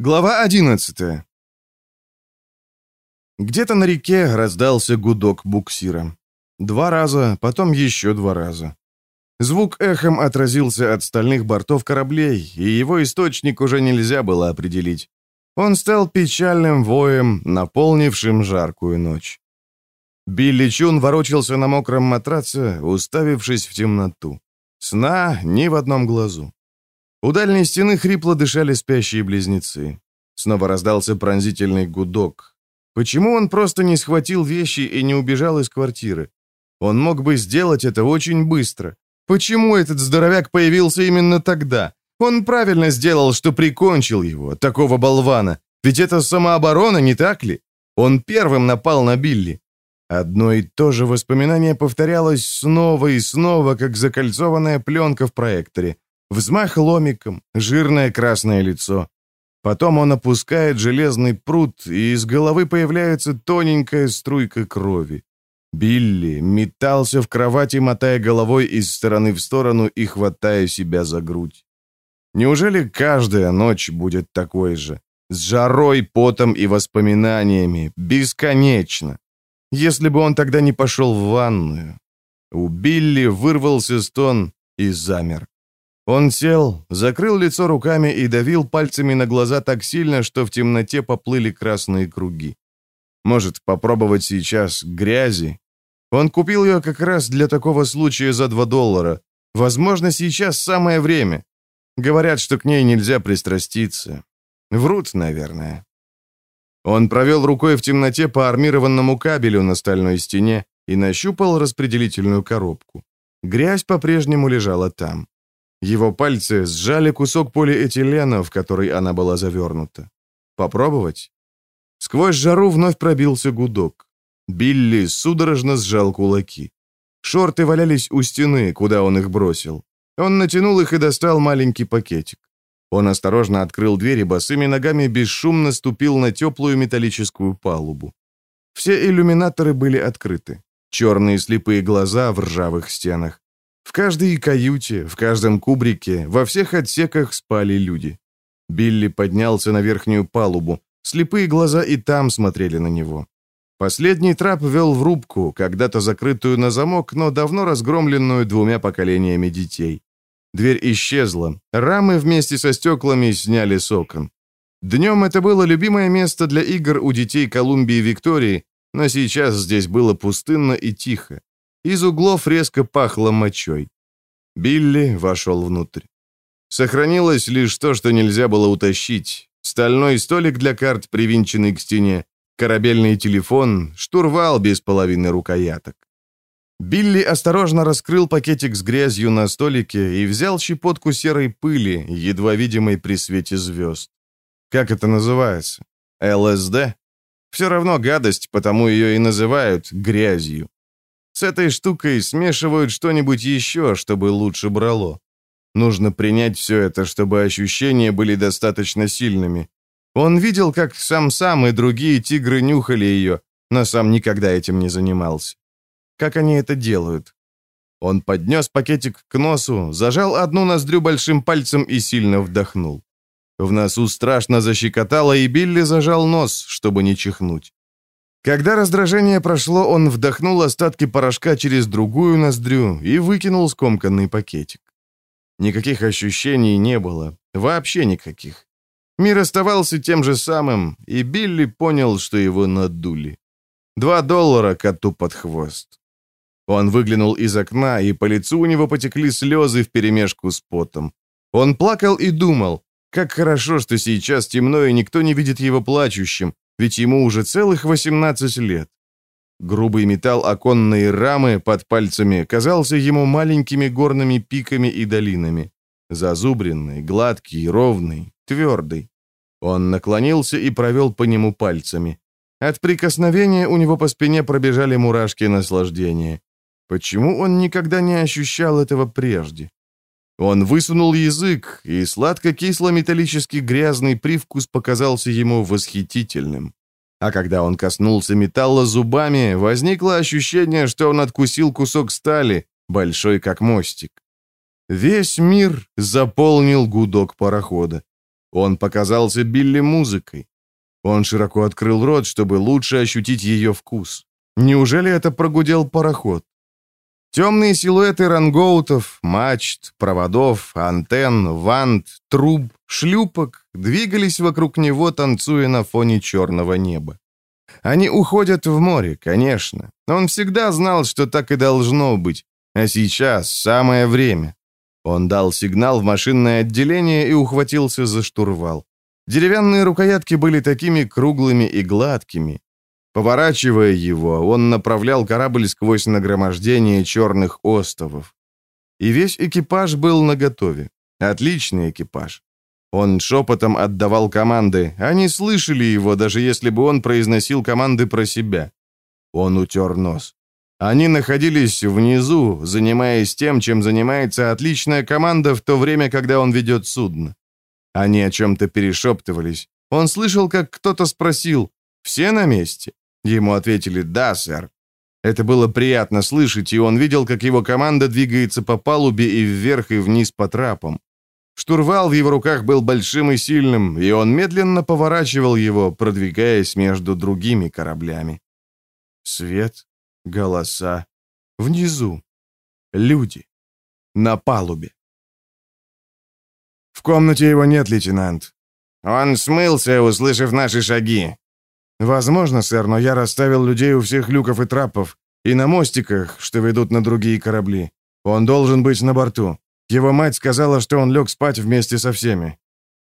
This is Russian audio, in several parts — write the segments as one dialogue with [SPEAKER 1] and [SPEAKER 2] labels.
[SPEAKER 1] Глава 11 Где-то на реке раздался гудок буксира. Два раза, потом еще два раза. Звук эхом отразился от стальных бортов кораблей, и его источник уже нельзя было определить. Он стал печальным воем, наполнившим жаркую ночь. Билли Чун ворочался на мокром матраце, уставившись в темноту. Сна ни в одном глазу. У дальней стены хрипло дышали спящие близнецы. Снова раздался пронзительный гудок. Почему он просто не схватил вещи и не убежал из квартиры? Он мог бы сделать это очень быстро. Почему этот здоровяк появился именно тогда? Он правильно сделал, что прикончил его, такого болвана. Ведь это самооборона, не так ли? Он первым напал на Билли. Одно и то же воспоминание повторялось снова и снова, как закольцованная пленка в проекторе. Взмах ломиком, жирное красное лицо. Потом он опускает железный пруд, и из головы появляется тоненькая струйка крови. Билли метался в кровати, мотая головой из стороны в сторону и хватая себя за грудь. Неужели каждая ночь будет такой же? С жарой, потом и воспоминаниями. Бесконечно. Если бы он тогда не пошел в ванную. У Билли вырвался стон и замер. Он сел, закрыл лицо руками и давил пальцами на глаза так сильно, что в темноте поплыли красные круги. Может, попробовать сейчас грязи? Он купил ее как раз для такого случая за 2 доллара. Возможно, сейчас самое время. Говорят, что к ней нельзя пристраститься. Врут, наверное. Он провел рукой в темноте по армированному кабелю на стальной стене и нащупал распределительную коробку. Грязь по-прежнему лежала там. Его пальцы сжали кусок полиэтилена, в который она была завернута. Попробовать? Сквозь жару вновь пробился гудок. Билли судорожно сжал кулаки. Шорты валялись у стены, куда он их бросил. Он натянул их и достал маленький пакетик. Он осторожно открыл дверь и босыми ногами бесшумно ступил на теплую металлическую палубу. Все иллюминаторы были открыты. Черные слепые глаза в ржавых стенах. В каждой каюте, в каждом кубрике, во всех отсеках спали люди. Билли поднялся на верхнюю палубу. Слепые глаза и там смотрели на него. Последний трап вел в рубку, когда-то закрытую на замок, но давно разгромленную двумя поколениями детей. Дверь исчезла. Рамы вместе со стеклами сняли с окон. Днем это было любимое место для игр у детей Колумбии и Виктории, но сейчас здесь было пустынно и тихо. Из углов резко пахло мочой. Билли вошел внутрь. Сохранилось лишь то, что нельзя было утащить. Стальной столик для карт, привинченный к стене, корабельный телефон, штурвал без половины рукояток. Билли осторожно раскрыл пакетик с грязью на столике и взял щепотку серой пыли, едва видимой при свете звезд. Как это называется? ЛСД? Все равно гадость, потому ее и называют грязью. С этой штукой смешивают что-нибудь еще, чтобы лучше брало. Нужно принять все это, чтобы ощущения были достаточно сильными. Он видел, как сам-сам и другие тигры нюхали ее, но сам никогда этим не занимался. Как они это делают? Он поднес пакетик к носу, зажал одну ноздрю большим пальцем и сильно вдохнул. В носу страшно защекотало, и Билли зажал нос, чтобы не чихнуть. Когда раздражение прошло, он вдохнул остатки порошка через другую ноздрю и выкинул скомканный пакетик. Никаких ощущений не было, вообще никаких. Мир оставался тем же самым, и Билли понял, что его надули. Два доллара коту под хвост. Он выглянул из окна, и по лицу у него потекли слезы вперемешку с потом. Он плакал и думал, как хорошо, что сейчас темно, и никто не видит его плачущим, ведь ему уже целых 18 лет. Грубый металл оконной рамы под пальцами казался ему маленькими горными пиками и долинами. Зазубренный, гладкий, ровный, твердый. Он наклонился и провел по нему пальцами. От прикосновения у него по спине пробежали мурашки наслаждения. Почему он никогда не ощущал этого прежде? Он высунул язык, и сладко-кисло-металлический грязный привкус показался ему восхитительным. А когда он коснулся металла зубами, возникло ощущение, что он откусил кусок стали, большой как мостик. Весь мир заполнил гудок парохода. Он показался Билли музыкой. Он широко открыл рот, чтобы лучше ощутить ее вкус. Неужели это прогудел пароход? Темные силуэты рангоутов, мачт, проводов, антенн, вант, труб, шлюпок двигались вокруг него, танцуя на фоне черного неба. Они уходят в море, конечно. Он всегда знал, что так и должно быть. А сейчас самое время. Он дал сигнал в машинное отделение и ухватился за штурвал. Деревянные рукоятки были такими круглыми и гладкими. Поворачивая его, он направлял корабль сквозь нагромождение черных остовов. И весь экипаж был наготове. Отличный экипаж. Он шепотом отдавал команды. Они слышали его, даже если бы он произносил команды про себя. Он утер нос. Они находились внизу, занимаясь тем, чем занимается отличная команда в то время, когда он ведет судно. Они о чем-то перешептывались. Он слышал, как кто-то спросил «Все на месте?» Ему ответили «Да, сэр». Это было приятно слышать, и он видел, как его команда двигается по палубе и вверх и вниз по трапам. Штурвал в его руках был большим и сильным, и он медленно поворачивал его, продвигаясь между другими кораблями. Свет, голоса. Внизу. Люди. На палубе. «В комнате его нет, лейтенант». «Он смылся, услышав наши шаги». «Возможно, сэр, но я расставил людей у всех люков и трапов, и на мостиках, что ведут на другие корабли. Он должен быть на борту. Его мать сказала, что он лег спать вместе со всеми».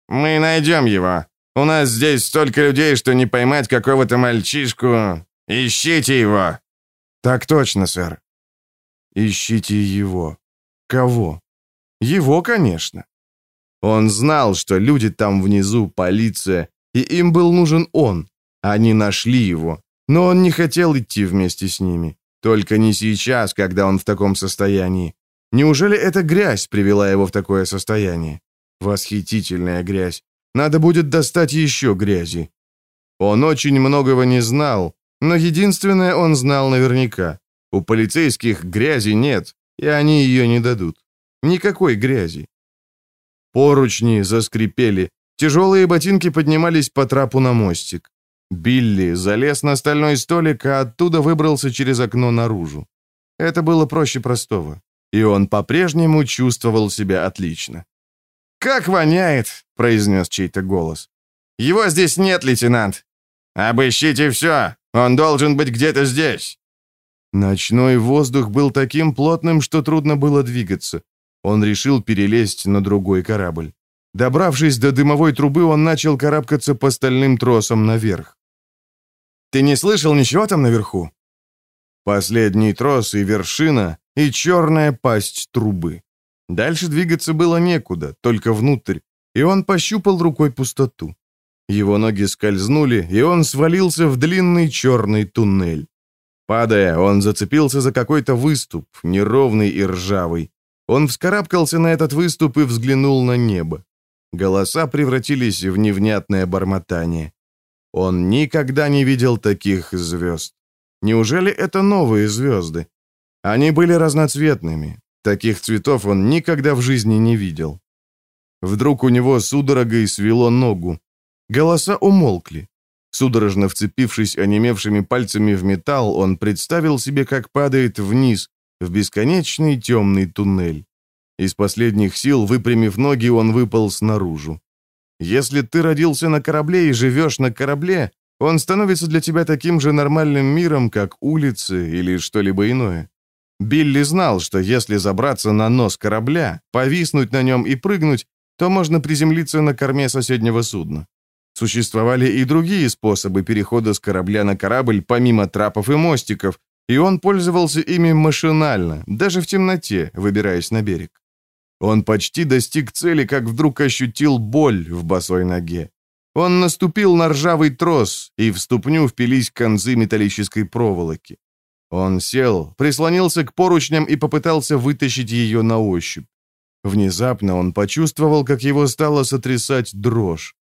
[SPEAKER 2] «Мы найдем его. У нас здесь столько людей, что не поймать какого-то мальчишку. Ищите его!»
[SPEAKER 1] «Так точно, сэр». «Ищите его. Кого?» «Его, конечно». Он знал, что люди там внизу, полиция, и им был нужен он. Они нашли его, но он не хотел идти вместе с ними. Только не сейчас, когда он в таком состоянии. Неужели эта грязь привела его в такое состояние? Восхитительная грязь. Надо будет достать еще грязи. Он очень многого не знал, но единственное он знал наверняка. У полицейских грязи нет, и они ее не дадут. Никакой грязи. Поручни заскрипели, тяжелые ботинки поднимались по трапу на мостик. Билли залез на стальной столик, а оттуда выбрался через окно наружу. Это было проще простого и он по-прежнему чувствовал себя отлично.
[SPEAKER 2] «Как воняет!» — произнес чей-то голос. «Его здесь нет, лейтенант!» «Обыщите все! Он должен быть где-то здесь!»
[SPEAKER 1] Ночной воздух был таким плотным, что трудно было двигаться. Он решил перелезть на другой корабль. Добравшись до дымовой трубы, он начал карабкаться по стальным тросам наверх. «Ты не слышал ничего там наверху?» Последний трос и вершина и черная пасть трубы. Дальше двигаться было некуда, только внутрь, и он пощупал рукой пустоту. Его ноги скользнули, и он свалился в длинный черный туннель. Падая, он зацепился за какой-то выступ, неровный и ржавый. Он вскарабкался на этот выступ и взглянул на небо. Голоса превратились в невнятное бормотание. Он никогда не видел таких звезд. Неужели это новые звезды? Они были разноцветными. Таких цветов он никогда в жизни не видел. Вдруг у него судорогой свело ногу. Голоса умолкли. Судорожно вцепившись онемевшими пальцами в металл, он представил себе, как падает вниз, в бесконечный темный туннель. Из последних сил, выпрямив ноги, он выпал снаружи. Если ты родился на корабле и живешь на корабле, он становится для тебя таким же нормальным миром, как улицы или что-либо иное. Билли знал, что если забраться на нос корабля, повиснуть на нем и прыгнуть, то можно приземлиться на корме соседнего судна. Существовали и другие способы перехода с корабля на корабль, помимо трапов и мостиков, и он пользовался ими машинально, даже в темноте, выбираясь на берег. Он почти достиг цели, как вдруг ощутил боль в босой ноге. Он наступил на ржавый трос, и в ступню впились концы металлической проволоки. Он сел, прислонился к поручням и попытался вытащить ее на ощупь. Внезапно он почувствовал, как его стало сотрясать дрожь.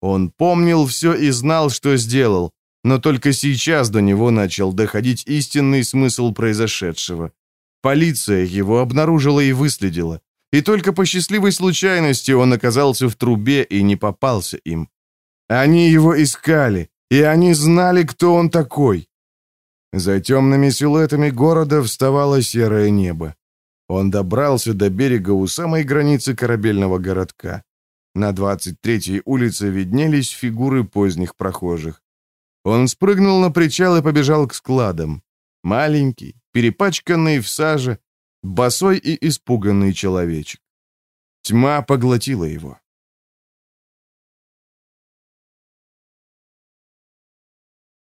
[SPEAKER 1] Он помнил все и знал, что сделал, но только сейчас до него начал доходить истинный смысл произошедшего. Полиция его обнаружила и выследила. И только по счастливой случайности он оказался в трубе и не попался им. Они его искали, и они знали, кто он такой. За темными силуэтами города вставало серое небо. Он добрался до берега у самой границы корабельного городка. На 23-й улице виднелись фигуры поздних прохожих. Он спрыгнул на причал и побежал к складам. Маленький, перепачканный в саже, босой и испуганный человечек. Тьма поглотила его.